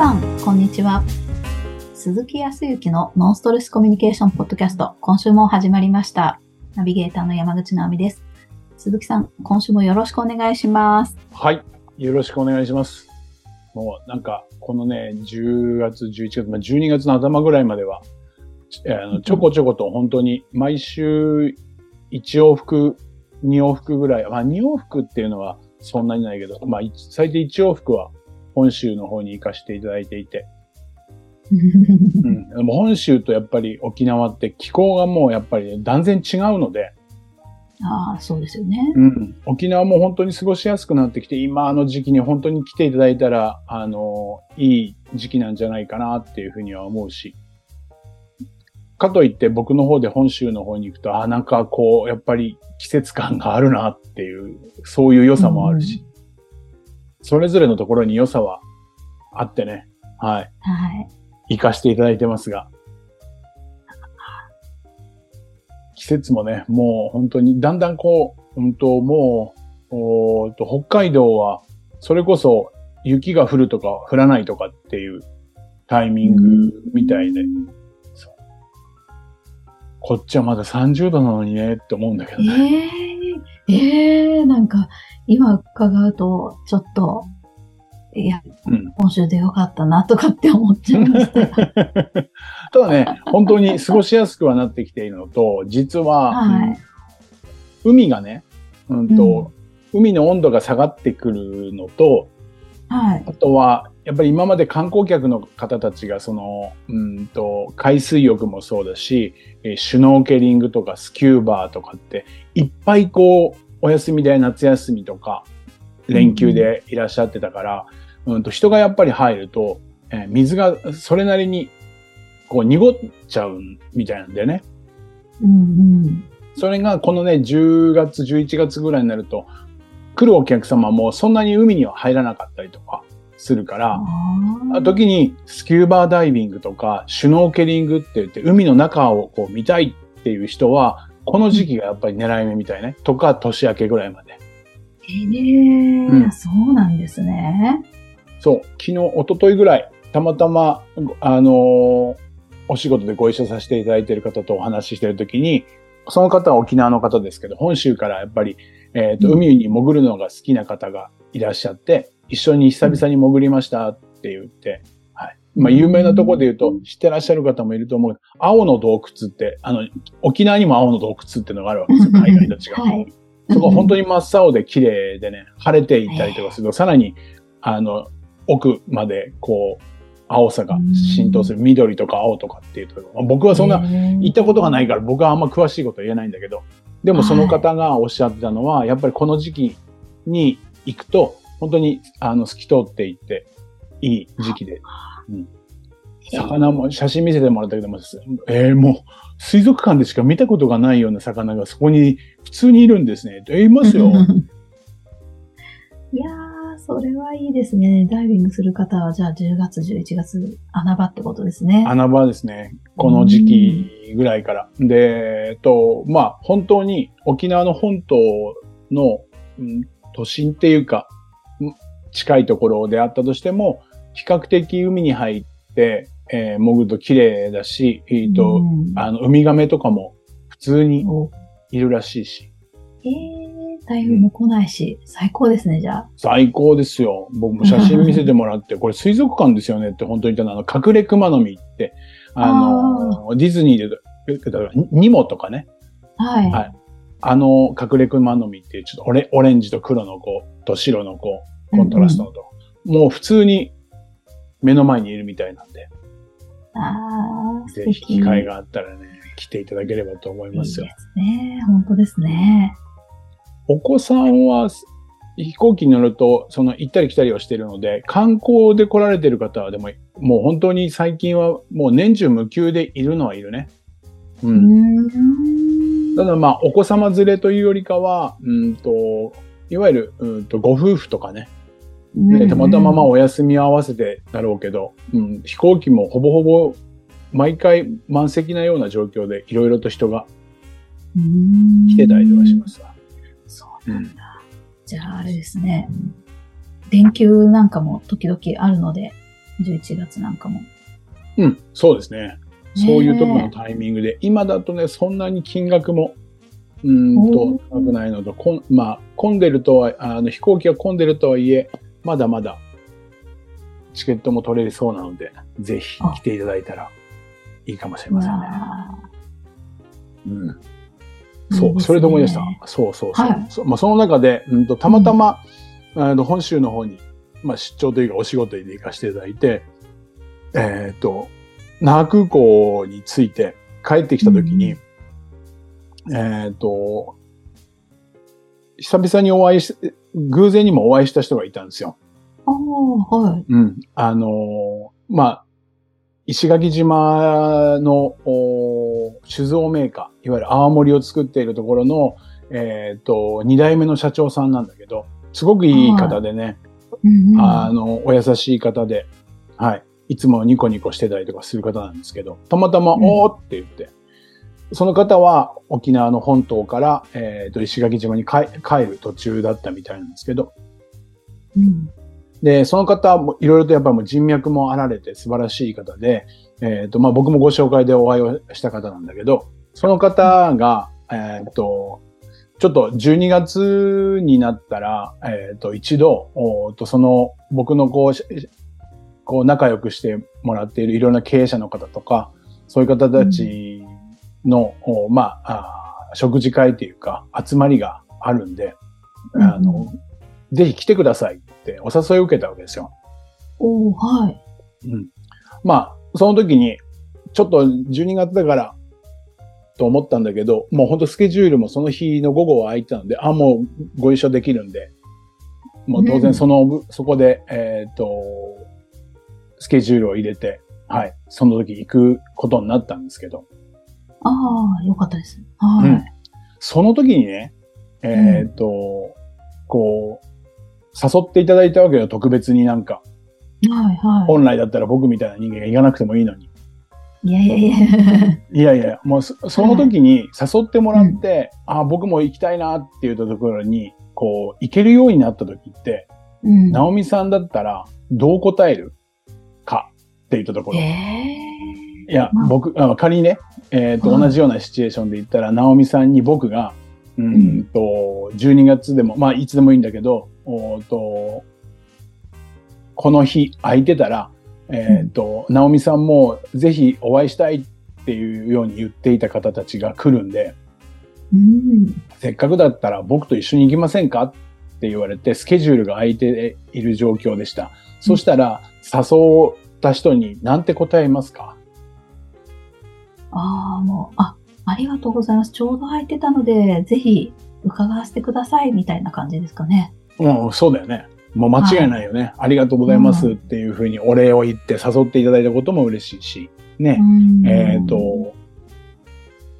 さん、こんにちは。鈴木康之のノンストレスコミュニケーションポッドキャスト、今週も始まりました。ナビゲーターの山口直美です。鈴木さん、今週もよろしくお願いします。はい。よろしくお願いします。もうなんか、このね、10月、11月、まあ、12月の頭ぐらいまでは、ちあのちょこちょこと本当に毎週1往復、2往復ぐらい、まあ2往復っていうのはそんなにないけど、まあ最低1往復は本州の方に行かせていただいていて、うん、でも本州とやっぱり沖縄って気候がもうやっぱり断然違うので、ああ、そうですよね。うん、沖縄も本当に過ごしやすくなってきて、今の時期に本当に来ていただいたら、あの、いい時期なんじゃないかなっていうふうには思うし。かといって僕の方で本州の方に行くと、あ、なんかこう、やっぱり季節感があるなっていう、そういう良さもあるし。それぞれのところに良さはあってね、はい。はい。行かしていただいてますが。季節もね、もう本当に、だんだんこう、うんと、もう、おと北海道は、それこそ雪が降るとか降らないとかっていうタイミングみたいで、こっちはまだ30度なのにねって思うんだけどえね。えええなんか、今伺うと、ちょっと、いや、うん今週でよかったなとかって思っちゃいました。ただね、本当に過ごしやすくはなってきているのと、実は、はい海がね、うんと、海の温度が下がってくるのと、はい。あとは、やっぱり今まで観光客の方たちが、その、うんと、海水浴もそうだし、えーシュノーケリングとかスキューバーとかって、いっぱいこう、お休みで夏休みとか、連休でいらっしゃってたから、うんと、人がやっぱり入ると、えー水がそれなりに、こう、濁っちゃうみたいなんだよね。うんうん。それがこのね、10月、11月ぐらいになると、来るお客様もそんなに海には入らなかったりとかするから、時にスキューバーダイビングとかシュノーケリングって言って海の中をこう見たいっていう人は、この時期がやっぱり狙い目みたいね。とか年明けぐらいまで。ええうんそうなんですね。そう、昨日、一昨日ぐらい、たまたま、あのーお仕事でご一緒させていただいている方とお話ししているときに、その方は沖縄の方ですけど、本州からやっぱり、えっ、と、うん海に潜るのが好きな方がいらっしゃって、一緒に久々に潜りましたって言って、はい。まあ、有名なところで言うと、知ってらっしゃる方もいると思う。青の洞窟って、あの、沖縄にも青の洞窟っていうのがあるわけですよ、海外と違う。はい。そこ本当に。に真っ青で綺麗でね、晴れていたりとかすると、さらに、あの、奥までこう、青さが浸透する緑とか青とかっていうと、まあ僕はそんな行ったことがないから僕はあんま詳しいことは言えないんだけど、でもその方がおっしゃってたのは、やっぱりこの時期に行くと、本当にあの透き通っていっていい時期で、うん、魚も写真見せてもらったけども、えー、もう水族館でしか見たことがないような魚がそこに普通にいるんですね。えーいますよ。いやー、それはいいですね。ダイビングする方は、じゃあ10月、11月、穴場ってことですね。穴場ですね。この時期ぐらいから。で、えっと、まあ、本当に沖縄の本島の、うん都心っていうか、うん近いところであったとしても、比較的海に入って、えー潜ると綺麗だし、えっと、うん。あの、ウミガメとかも普通にお。いるらしいし、えー、台風も来ないし、最高ですね、じゃあ。最高ですよ。僕も写真見せてもらって、これ水族館ですよねって本当に言ったの、あの、隠れ熊の実って、あの、ディズニーで、ニモとかね、はい。はい。あの、隠れ熊の実っていう、ちょっとオレオレンジと黒の子と白の子、コントラストのと、もう普通に目の前にいるみたいなんで、あー、素ぜひ敵。機会があったらね、来ていただければと思いいいですますよ。ね。本当ですね。お子さんは飛行機に乗ると、その行ったり来たりをしているので、観光で来られている方はでも、もう本当に最近はもう年中無休でいるのはいるね。う。ん。ただまあ、お子様連れというよりかは、うんと、いわゆる、うんと、ご夫婦とかね、でたまたままあお休みを合わせてだろうけど、うん、飛行機もほぼほぼ毎回満席なような状況でいろいろと人が来てたりとかしますわ。そうなんだ。じゃああれですね。連休なんかも時々あるので、11月なんかも。うん、そうですね。そういう時のねタイミングで、今だとね、そんなに金額も、うーんおとー、高くないのと、こんまあ、混んでるとは、あの、飛行機が混んでるとはいえ、まだまだ、チケットも取れそうなので、ぜひあ来ていただいたらいいかもしれうませんね。わうん。そう、ですそれで思い出したね。そうそうそう。はいそまあ、その中で、うんと、たまたま、あの本州の方に、まあ、出張というかお仕事で行かせていただいて、えっ、と、那覇空港に着いて帰ってきた時に、えっ、と、久々にお会いし、偶然にもお会いした人がいたんですよ。ああ、はい。うん。あのーまあ、石垣島のお酒造メーカー、いわゆる泡盛を作っているところの、えっ、と、二代目の社長さんなんだけど、すごくいい方でね、うんうんあの、お優しい方で、はい。いつもニコニコしてたりとかする方なんですけど、たまたま、うんおーって言って、その方は沖縄の本島から、えっ、と、石垣島に帰る途中だったみたいなんですけど、うんで、その方もいろいろとやっぱり人脈もあられて素晴らしい方で、えっ、と、まあ僕もご紹介でお会いをした方なんだけど、その方が、えっ、と、ちょっと12月になったら、えっ、と、一度、おとその僕のこう、こう仲良くしてもらっているいろんな経営者の方とか、そういう方たちの、おまあ食事会というか集まりがあるんで、あの、ぜひ来てくださいってお誘いを受けたわけですよ。おーはい。うん。まあ、その時に、ちょっと12月だから、と思ったんだけど、もう本当スケジュールもその日の午後は空いてたので、あ、もうご一緒できるんで、もう当然その、そこで、えっ、と、スケジュールを入れて、はい、その時行くことになったんですけど、ああ、よかったです。はい。うんその時にね、えっ、と、こう、誘っていただいたわけよ、特別になんか。はい、は本来だったら僕みたいな人間が行かなくてもいいのに。い。いやいやいや。いやいや、もうそその時に誘ってもらって、あ僕も行きたいなって言ったところに、こう、行けるようになった時って、うん。ナオミさんだったらどう答えるかって言ったところ。ええいやまあ、僕、あ仮にね、えっ、と、はい同じようなシチュエーションで言ったら、ナオミさんに僕が、うーん。と、12月でも、まあ、いつでもいいんだけど、おーと、この日空いてたら、えっ、と、ナオミさんもぜひお会いしたいっていうように言っていた方たちが来るんで、うん。せっかくだったら僕と一緒に行きませんかって言われて、スケジュールが空いている状況でした。そしたら、誘った人に何て答えますか？ああ、もう、あ、ありがとうございます。ちょうど空いてたので、ぜひ伺わせてください、みたいな感じですかね。うん、そうだよね。もう間違いないよね。ありがとうございますっていうふうにお礼を言って誘っていただいたことも嬉しいし、ね。うんえっ、、と、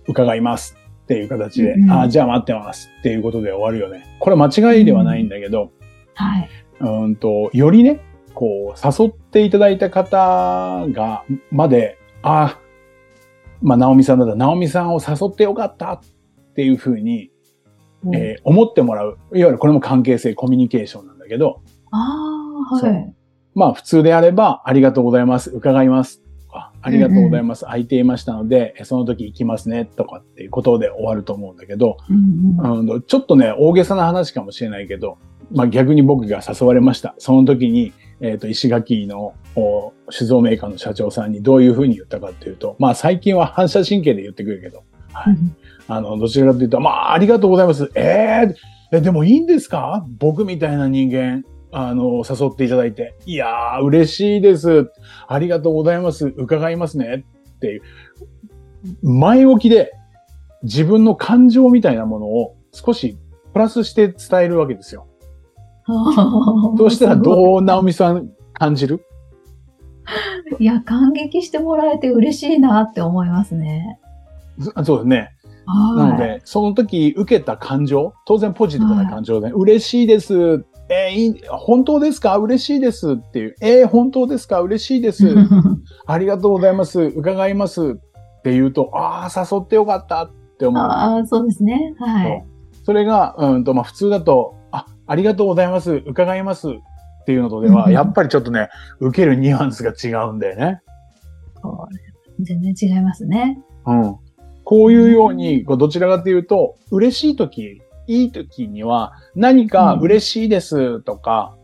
伺いますっていう形で、うんあじゃあ待ってますっていうことで終わるよね。これ間違いではないんだけど、はい。うんと、よりね、こう、誘っていただいた方が、まで、あまあ、ナオミさんだったら、ナオミさんを誘ってよかったっていうふうに、うんえー思ってもらう。いわゆるこれも関係性、コミュニケーションなんだけど、ああ、そはい。まあ普通であれば、ありがとうございます、伺いますとか、ありがとうございます、空いていましたので、えその時行きますねとかっていうことで終わると思うんだけど、うんうんうん、ちょっとね、大げさな話かもしれないけど、まあ逆に僕が誘われました。その時に、えっ、と、石垣のお酒造メーカーの社長さんにどういうふうに言ったかっていうと、まあ最近は反射神経で言ってくるけど、はい。あの、どちらかというと、まあありがとうございます。えー、え、でもいいんですか？僕みたいな人間、あの、誘っていただいて。いやー、嬉しいです。ありがとうございます。伺いますね。っていう。前置きで自分の感情みたいなものを少しプラスして伝えるわけですよ。そうしたらどう、直美さん感じる？いや、感激してもらえて嬉しいなって思いますね。そそうですね。はい。なので、その時受けた感情、当然ポジティブな感情で、嬉しいです。えー本当ですか？嬉しいですっていう。えー本当ですか？嬉しいです。ありがとうございます。伺います。って言うと、ああ、誘ってよかったって思う。ああ、そうですね。はい。それが、うんと、まあ、普通だと、あ、ありがとうございます。伺います。っていうのとでは、うんやっぱりちょっとね、受けるニュアンスが違うんだよね。全然違いますね。うん。こういうように、こうどちらかというと、嬉しい時、いい時には、何か嬉しいですとか、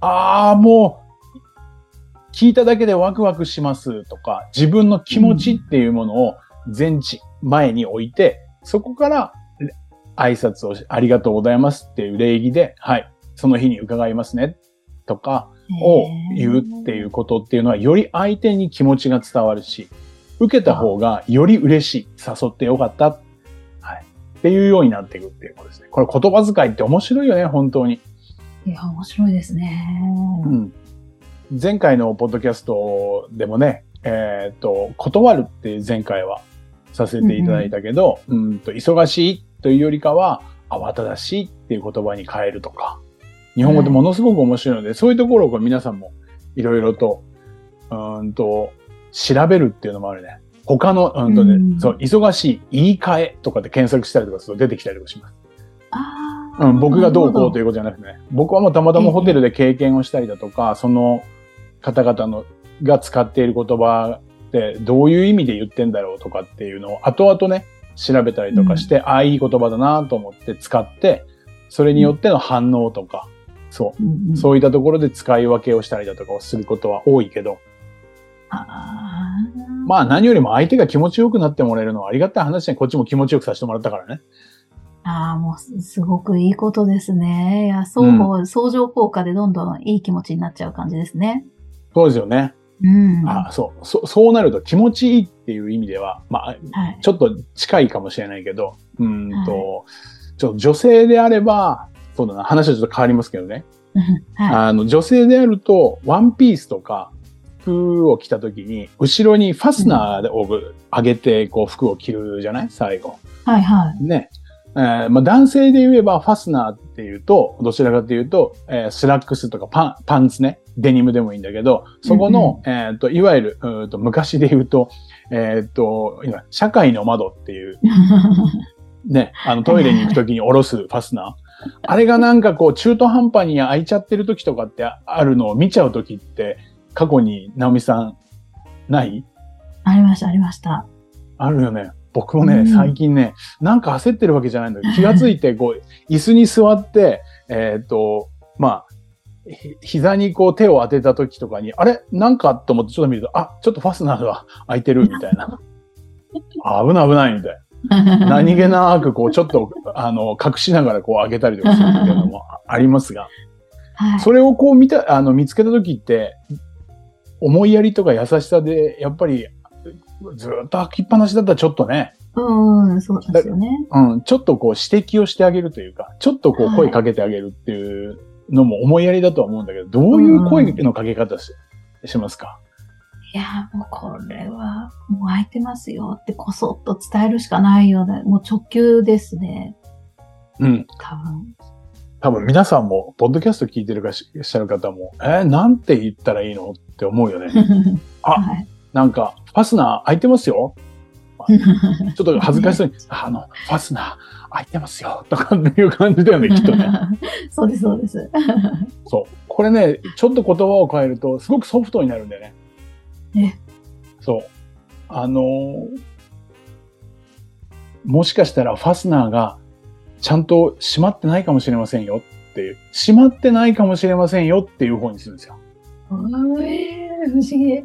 ああ、もう、聞いただけでワクワクしますとか、自分の気持ちっていうものを前置、前に置いて、そこから挨拶をし、ありがとうございますっていう礼儀で、はい、その日に伺いますね、とかを言うっていうことっていうのは、より相手に気持ちが伝わるし、受けた方がより嬉しい、誘ってよかった、はい、っていうようになっていくっていうことですね。これ言葉遣いって面白いよね、本当に。いや、面白いですね。うん。前回のポッドキャストでもね、えーっと、断るって前回はさせていただいたけど、うんと、忙しいというよりかは、慌ただしいっていう言葉に変えるとか、日本語ってものすごく面白いので、そういうところを皆さんもいろいろと、うーんと、調べるっていうのもあるね。他の、うんとね、うん。そう、忙しい、言い換えとかで検索したりとかすると出てきたりとかします。うん、僕がどうこうといいうことじゃなくてね、僕はもうたまたまホテルで経験をしたりだとか、その方々のが使っている言葉ってどういう意味で言ってんだろうとかっていうのを後々ね、調べたりとかして、ああ、いい言葉だなと思って使って、それによっての反応とか、そう、うんうん、そういったところで使い分けをしたりだとかをすることは多いけど、あーまあ何よりも相手が気持ちよくなってもらえるのはありがたい話で、こっちも気持ちよくさせてもらったからね。ああ、もうすすごくいいことですね。いや、双方、相乗効果でどんどんいい気持ちになっちゃう感じですね。そうですよね。うん。あそう、そそうなると気持ちいいっていう意味では、まあ、はい。ちょっと近いかもしれないけど、うーんと、はちょっと女性であれば、そうだな、話はちょっと変わりますけどね。はあの、女性であると、ワンピースとか、服を着た時に、後ろにファスナーを上げて、こう、服を着るじゃない？最後。い。はいはい。ね。えーまあ、男性で言えば、ファスナーっていうと、どちらかというと、えースラックスとかパン、パンツね、デニムでもいいんだけど、そこの、えっ、と、いわゆる、うと昔で言うと、えっ、と、今、社会の窓っていう、ね、あのトイレに行くときに下ろすファスナー。あれがなんかこう中途半端に開いちゃってる時とかってあるのを見ちゃう時って過去に直美さんない？ありました、ありました。あるよね。僕もね、うん最近ね、なんか焦ってるわけじゃないんだけど、気がついてこう、椅子に座って、えっ、と、まあ、ひ膝にこう手を当てた時とかに、あれ？なんかと思ってちょっと見ると、あ、ちょっとファスナーが開いてるみたいな。あ危ない危ないみたいな。何気なくこうちょっとあの隠しながらこう上げたりとかするっていうのもありますが、はい。それをこう見た、あの見つけた時って、思いやりとか優しさで、やっぱりずっと開きっぱなしだったらちょっとね、うん、そうですよね。うん、ちょっとこう指摘をしてあげるというか、ちょっとこう声かけてあげるっていうのも思いやりだとは思うんだけど、どういう声のかけ方し,、しますか？いや、もうこれは、もう空いてますよってこそっと伝えるしかないような、もう直球ですね。うん。多分。多分皆さんも、ポッドキャスト聞いてるかしいらっしゃる方も、えーなんて言ったらいいの？って思うよね。あはい。なんか、ファスナー開いてますよ。ちょっと恥ずかしそうに、あの、ファスナー開いてますよ。とかっていう感じだよね、きっとね。そうです、そうです。そう。これね、ちょっと言葉を変えると、すごくソフトになるんだよね。えそう。あのーもしかしたらファスナーがちゃんと閉まってないかもしれませんよっていう、閉まってないかもしれませんよっていう方にするんですよ。えー、不思議。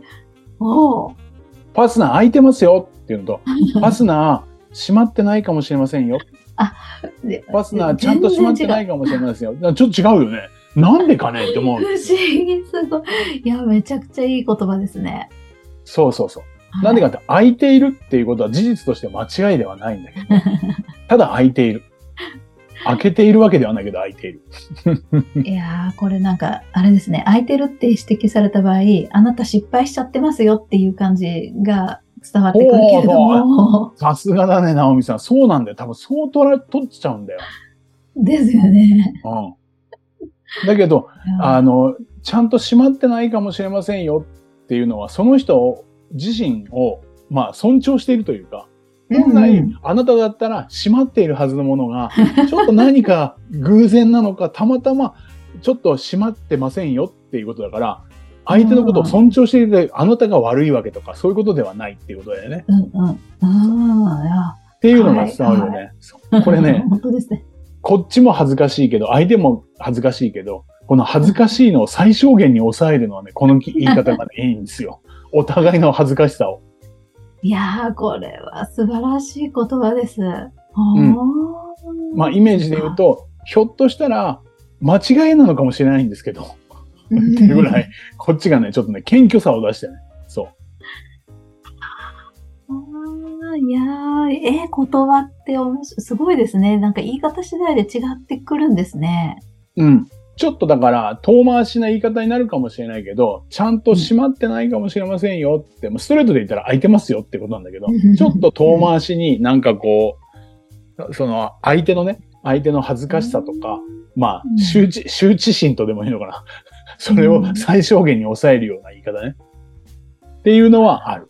ファスナー開いてますよっていうのと、ファスナー閉まってないかもしれませんよ。でファスナーちゃんと閉まってないかもしれませんよ。ちょっと違うよね。なんでかねって思う不。思議、すごい。いや、めちゃくちゃいい言葉ですね。そうそうそう。なんでかって、開いているっていうことは事実として間違いではないんだけど、ただ開いている。開けているわけではないけど開いている。いやー、これなんか、あれですね、空いてるって指摘された場合、あなた失敗しちゃってますよっていう感じが伝わってくるけれども、さすがだね、直美さん。そうなんだよ。多分そう取ら、取っちゃうんだよ。ですよね。うん。だけど、あの、ちゃんと閉まってないかもしれませんよっていうのは、その人自身を、まあ、尊重しているというか、本来、うんあなただったら閉まっているはずのものが、ちょっと何か偶然なのか、たまたま、ちょっと閉まってませんよっていうことだから、相手のことを尊重していて、あなたが悪いわけとか、そういうことではないっていうことだよね。うんうん。うん。いや、っていうのが伝わるよね。そうこれね、本当ですね。こっちも恥ずかしいけど、相手も恥ずかしいけど、この恥ずかしいのを最小限に抑えるのはね、この言い方がね、いいんですよ。お互いの恥ずかしさを。いやー、これは素晴らしい言葉です。んんまあ、イメージで言うと、ひょっとしたら、間違いなのかもしれないんですけど、っていうぐらい、こっちがね、ちょっとね、謙虚さを出してね。そう。あーいやー、ええ言葉っておもしすごいですね。なんか言い方次第で違ってくるんですね。うん。ちょっとだから、遠回しな言い方になるかもしれないけど、ちゃんと閉まってないかもしれませんよって、もうストレートで言ったら空いてますよってことなんだけど、ちょっと遠回しになんかこう、その相手のね、相手の恥ずかしさとか、まあうん、羞恥、羞恥心とでもいいのかな。それを最小限に抑えるような言い方ね。っていうのはある。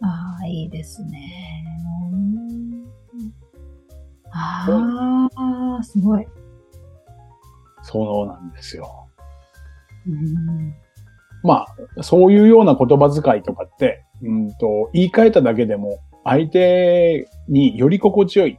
ああ、いいですね。うんああ、すごい。そうなんですよ。うんまあ、そういうような言葉遣いとかって、うんと、言い換えただけでも、相手により心地よい。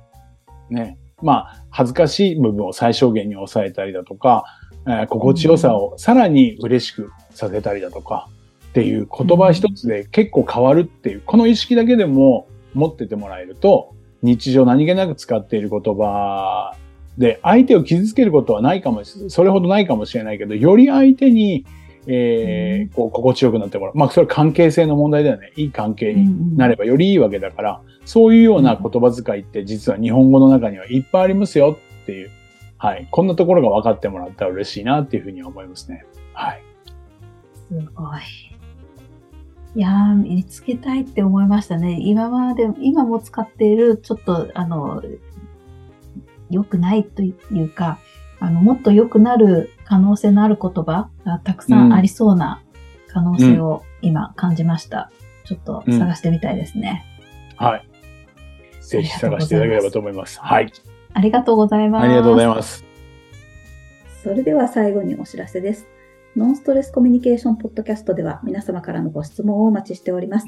ね。まあ、恥ずかしい部分を最小限に抑えたりだとか、えー心地よさをさらに嬉しくさせたりだとか、っていう言葉一つで結構変わるっていう、この意識だけでも持っててもらえると、日常何気なく使っている言葉で、相手を傷つけることはないかもし、それほどないかもしれないけど、より相手に、えーこう心地よくなってもらう。まあ、それは関係性の問題だよね。いい関係になればよりいいわけだから、そういうような言葉遣いって実は日本語の中にはいっぱいありますよっていう。はい。こんなところが分かってもらったら嬉しいなっていうふうに思いますね。はい。すごい。いやー、身につけたいって思いましたね。今まで、今も使っている、ちょっと、あの、良くないというか、あの、もっと良くなる可能性のある言葉がたくさんありそうな可能性を今感じました。ちょっと探してみたいですね。はい。ぜひ探していただければと思います。はい。ありがとうございます。ありがとうございます。それでは最後にお知らせです。ノンストレスコミュニケーションポッドキャストでは皆様からのご質問をお待ちしております。